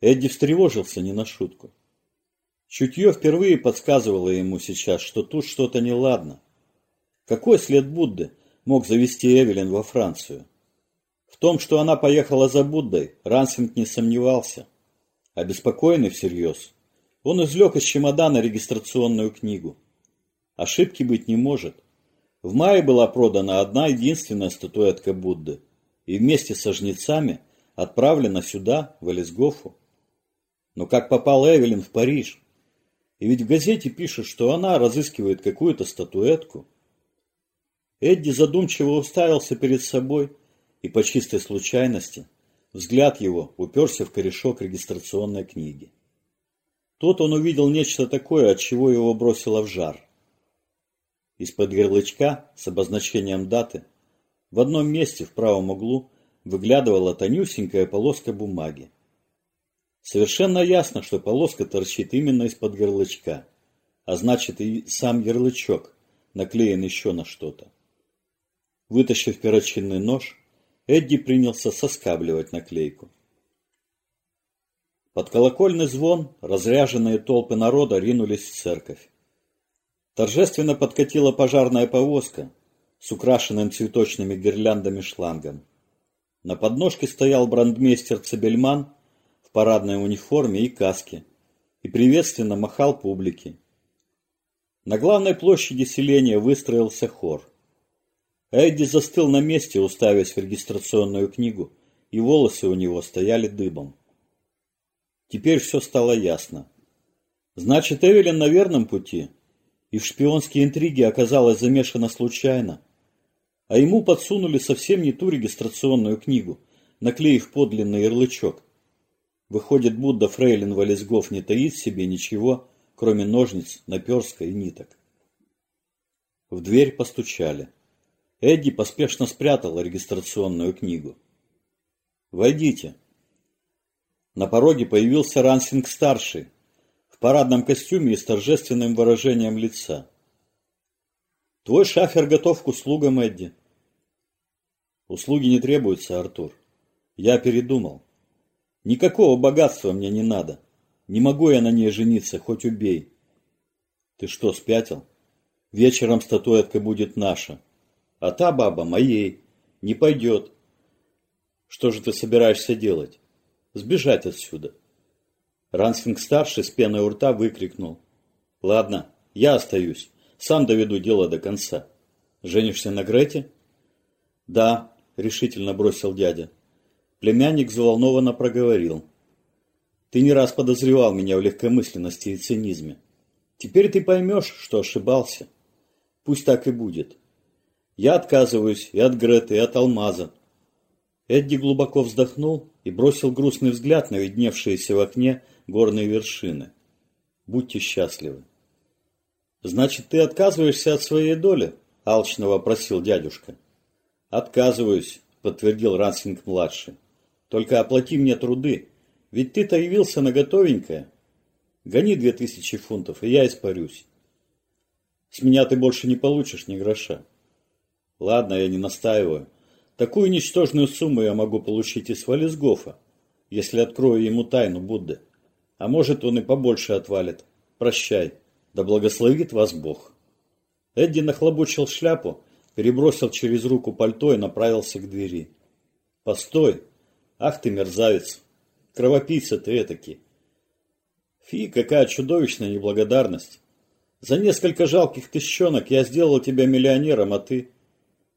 Эдди встревожился не на шутку. Чутье впервые подсказывало ему сейчас, что тут что-то неладно. Какой след Будды мог завести Эвелин во Францию? В том, что она поехала за Буддой, Рансинг не сомневался. Обеспокоенный всерьез, он извлек из чемодана регистрационную книгу. Ошибки быть не может. В мае была продана одна единственная статуэтка Будды и вместе со жнецами отправлена сюда, в Элисгофу. Но как попал Эвелин в Париж? И ведь в газете пишут, что она разыскивает какую-то статуэтку. Эдди задумчиво уставился перед собой, и по чистой случайности взгляд его уперся в корешок регистрационной книги. Тут он увидел нечто такое, от чего его бросило в жар. Из-под ярлычка с обозначением даты в одном месте в правом углу выглядывала тонюсенькая полоска бумаги. Совершенно ясно, что полоска торчит именно из-под ярлычка, а значит и сам ярлычок наклеен еще на что-то. Вытащив перочинный нож, Эдди принялся соскабливать наклейку. Под колокольный звон разряженные толпы народа ринулись в церковь. Торжественно подкатила пожарная повозка с украшенным цветочными гирляндами шлангом. На подножке стоял брандмейстер Цебельман в парадной униформе и каске и приветственно махал публике. На главной площади селения выстроился хор. Эдди застыл на месте, уставясь в регистрационную книгу, и волосы у него стояли дыбом. Теперь все стало ясно. Значит, Эвелин на верном пути, и в шпионские интриги оказалась замешана случайно. А ему подсунули совсем не ту регистрационную книгу, наклеив подлинный ярлычок. Выходит, Будда Фрейлин Валезгов не таит в себе ничего, кроме ножниц, наперска и ниток. В дверь постучали. Эдди поспешно спрятал регистрационную книгу. «Войдите». На пороге появился Рансинг-старший в парадном костюме и с торжественным выражением лица. «Твой шафер готов к услугам, Эдди». «Услуги не требуются, Артур. Я передумал. Никакого богатства мне не надо. Не могу я на ней жениться, хоть убей. Ты что, спятил? Вечером статуэтка будет наша. А та баба моей. Не пойдет. Что же ты собираешься делать? Сбежать отсюда. Рансфинг-старший с пеной у рта выкрикнул. Ладно, я остаюсь. Сам доведу дело до конца. Женишься на Грете? Да, решительно бросил дядя. Племянник взволнованно проговорил. Ты не раз подозревал меня в легкомысленности и цинизме. Теперь ты поймешь, что ошибался. Пусть так и будет. Я отказываюсь и от Греты, и от Алмаза. Эдди глубоко вздохнул и бросил грустный взгляд на видневшиеся в окне горные вершины. Будьте счастливы. Значит, ты отказываешься от своей доли? Алчно вопросил дядюшка. Отказываюсь, подтвердил Рансинг-младший. Только оплати мне труды, ведь ты-то явился на готовенькое. Гони две тысячи фунтов, и я испарюсь. С меня ты больше не получишь ни гроша. Ладно, я не настаиваю. Такую ничтожную сумму я могу получить из Валисгофа, если открою ему тайну Будды. А может, он и побольше отвалит. Прощай. Да благословит вас Бог. Эдди нахлобучил шляпу, перебросил через руку пальто и направился к двери. Постой, Ах ты, мерзавец! Кровопийца ты этакий! Фи, какая чудовищная неблагодарность! За несколько жалких тыщенок я сделал тебя миллионером, а ты...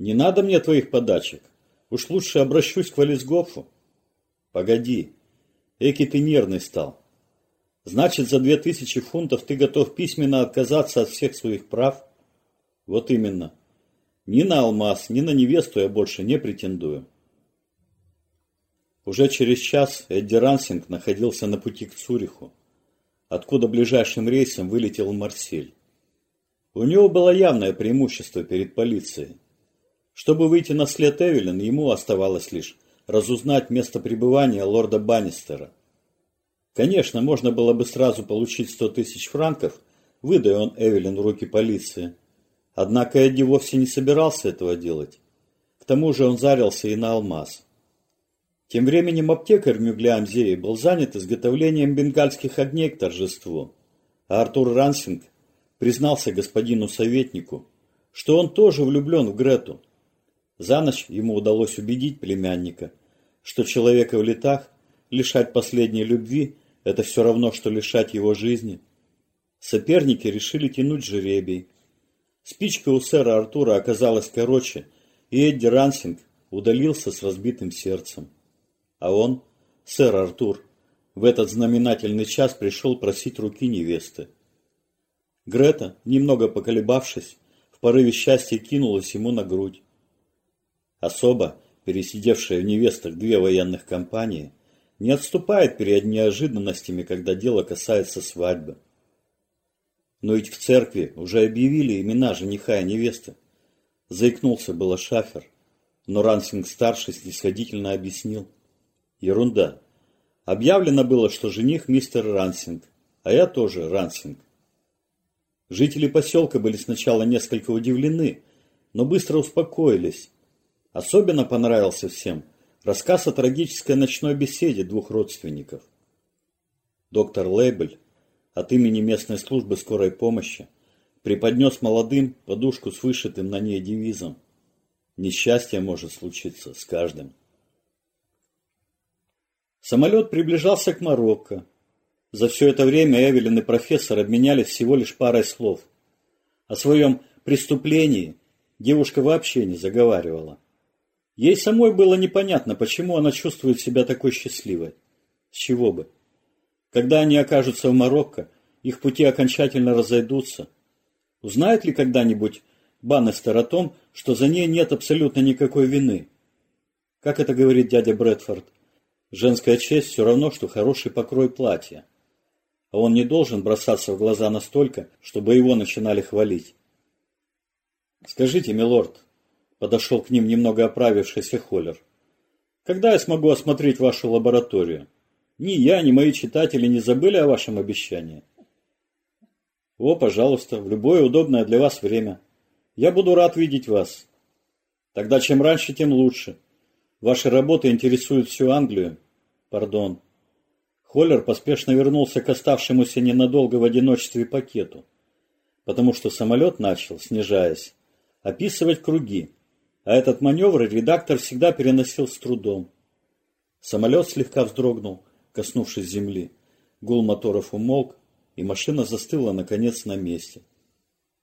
Не надо мне твоих подачек. Уж лучше обращусь к Валисгофу. Погоди. Эки ты нервный стал. Значит, за две тысячи фунтов ты готов письменно отказаться от всех своих прав? Вот именно. Ни на алмаз, ни на невесту я больше не претендую. Уже через час Эдди Рансинг находился на пути к Цюриху, откуда ближайшим рейсом вылетел в Марсель. У него было явное преимущество перед полицией. Чтобы выйти на след Эвелин, ему оставалось лишь разузнать место пребывания лорда Баннистера. Конечно, можно было бы сразу получить сто тысяч франков, выдая он Эвелин в руки полиции. Однако Эдди вовсе не собирался этого делать. К тому же он зарился и на алмаз. Тем временем аптекарь Мюглямзеи был занят изготовлением бенгальских огней к торжеству, а Артур Рансинг признался господину советнику, что он тоже влюблен в Грету. За ночь ему удалось убедить племянника, что человека в летах лишать последней любви – это все равно, что лишать его жизни. Соперники решили тянуть жеребий. Спичка у сэра Артура оказалась короче, и Эдди Рансинг удалился с разбитым сердцем. А он, сэр Артур, в этот знаменательный час пришел просить руки невесты. Грета, немного поколебавшись, в порыве счастья кинулась ему на грудь. Особо, пересидевшая в невестах две военных компании, не отступает перед неожиданностями, когда дело касается свадьбы. Но ведь в церкви уже объявили имена жениха и невесты. Заикнулся было Шафер, но Рансинг-старший снисходительно объяснил – Ерунда. Объявлено было, что жених мистер Рансинг, а я тоже Рансинг. Жители поселка были сначала несколько удивлены, но быстро успокоились. Особенно понравился всем рассказ о трагической ночной беседе двух родственников. Доктор Лейбель от имени местной службы скорой помощи преподнес молодым подушку с вышитым на ней девизом «Несчастье может случиться с каждым». Самолет приближался к Марокко. За все это время Эвелин и профессор обменялись всего лишь парой слов. О своем преступлении девушка вообще не заговаривала. Ей самой было непонятно, почему она чувствует себя такой счастливой. С чего бы? Когда они окажутся в Марокко, их пути окончательно разойдутся. Узнает ли когда-нибудь Баннестер о том, что за ней нет абсолютно никакой вины? Как это говорит дядя Брэдфорд? Женская честь все равно, что хороший покрой платья. А он не должен бросаться в глаза настолько, чтобы его начинали хвалить. «Скажите, милорд», — подошел к ним немного оправившийся Холлер, «когда я смогу осмотреть вашу лабораторию? Ни я, ни мои читатели не забыли о вашем обещании». «О, пожалуйста, в любое удобное для вас время. Я буду рад видеть вас. Тогда чем раньше, тем лучше. Ваши работы интересуют всю Англию. Пардон. Холлер поспешно вернулся к оставшемуся ненадолго в одиночестве пакету, потому что самолет начал, снижаясь, описывать круги, а этот маневр редактор всегда переносил с трудом. Самолет слегка вздрогнул, коснувшись земли. Гул моторов умолк, и машина застыла, наконец, на месте.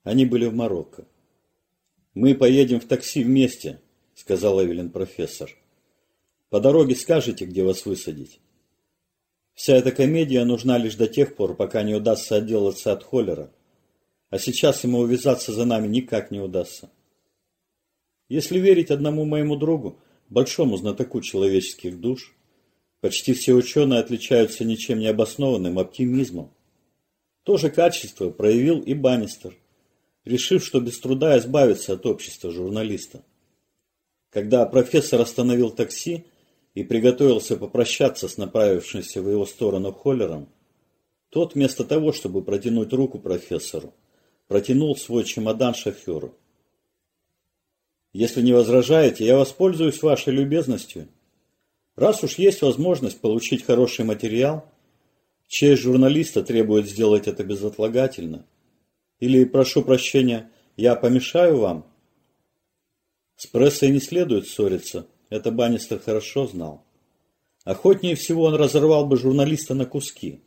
Они были в Марокко. «Мы поедем в такси вместе», — сказал Эвелин профессор. По дороге скажете, где вас высадить. Вся эта комедия нужна лишь до тех пор, пока не удастся отделаться от холера. А сейчас ему увязаться за нами никак не удастся. Если верить одному моему другу, большому знатоку человеческих душ, почти все ученые отличаются ничем не обоснованным оптимизмом. То же качество проявил и Баннистер, решив, что без труда избавиться от общества журналиста. Когда профессор остановил такси, и приготовился попрощаться с направившимся в его сторону Холлером, тот вместо того, чтобы протянуть руку профессору, протянул свой чемодан шоферу. «Если не возражаете, я воспользуюсь вашей любезностью. Раз уж есть возможность получить хороший материал, честь журналиста требует сделать это безотлагательно. Или, прошу прощения, я помешаю вам?» С прессой не следует ссориться, это Баннистер хорошо знал. Охотнее всего он разорвал бы журналиста на куски.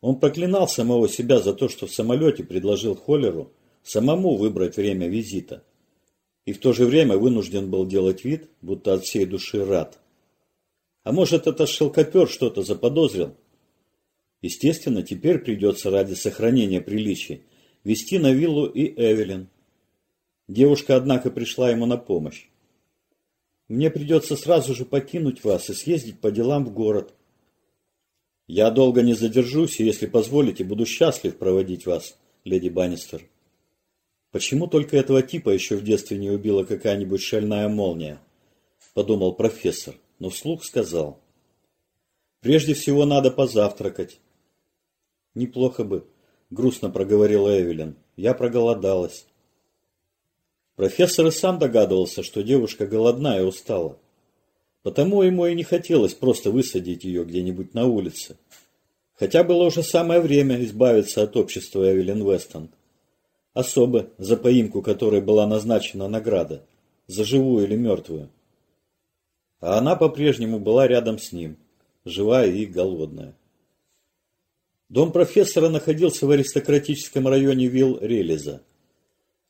Он проклинал самого себя за то, что в самолете предложил Холлеру самому выбрать время визита. И в то же время вынужден был делать вид, будто от всей души рад. А может, этот шелкопер что-то заподозрил? Естественно, теперь придется ради сохранения приличий вести на виллу и Эвелин. Девушка, однако, пришла ему на помощь. Мне придется сразу же покинуть вас и съездить по делам в город. Я долго не задержусь, и, если позволите, буду счастлив проводить вас, леди Баннистер. Почему только этого типа еще в детстве не убила какая-нибудь шальная молния? Подумал профессор, но вслух сказал. Прежде всего надо позавтракать. Неплохо бы, грустно проговорила Эвелин. Я проголодалась. Профессор и сам догадывался, что девушка голодна и устала. Потому ему и не хотелось просто высадить ее где-нибудь на улице. Хотя было уже самое время избавиться от общества Эвелин Вестон. Особо, за поимку которой была назначена награда, за живую или мертвую. А она по-прежнему была рядом с ним, живая и голодная. Дом профессора находился в аристократическом районе Вилл-Релиза.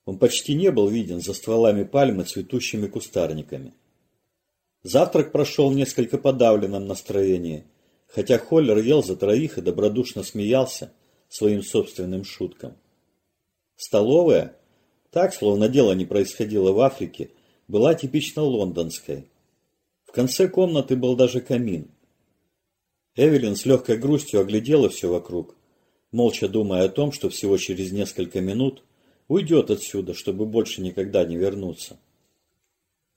Он почти не был виден за стволами пальмы цветущими кустарниками. Завтрак прошел в несколько подавленном настроении, хотя Холлер ел за троих и добродушно смеялся своим собственным шуткам. Столовая, так, словно дело не происходило в Африке, была типично лондонской. В конце комнаты был даже камин. Эвелин с легкой грустью оглядела все вокруг, молча думая о том, что всего через несколько минут уйдет отсюда, чтобы больше никогда не вернуться.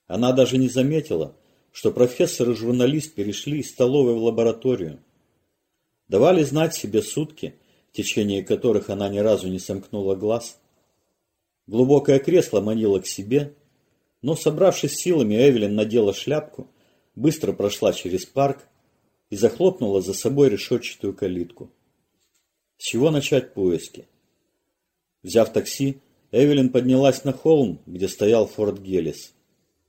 Она даже не заметила, что профессор и журналист перешли из столовой в лабораторию. Давали знать себе сутки, в течение которых она ни разу не сомкнула глаз. Глубокое кресло манило к себе, но, собравшись силами, Эвелин надела шляпку, быстро прошла через парк и захлопнула за собой решетчатую калитку. С чего начать поиски? Взяв такси, Эвелин поднялась на холм, где стоял форт Гелис.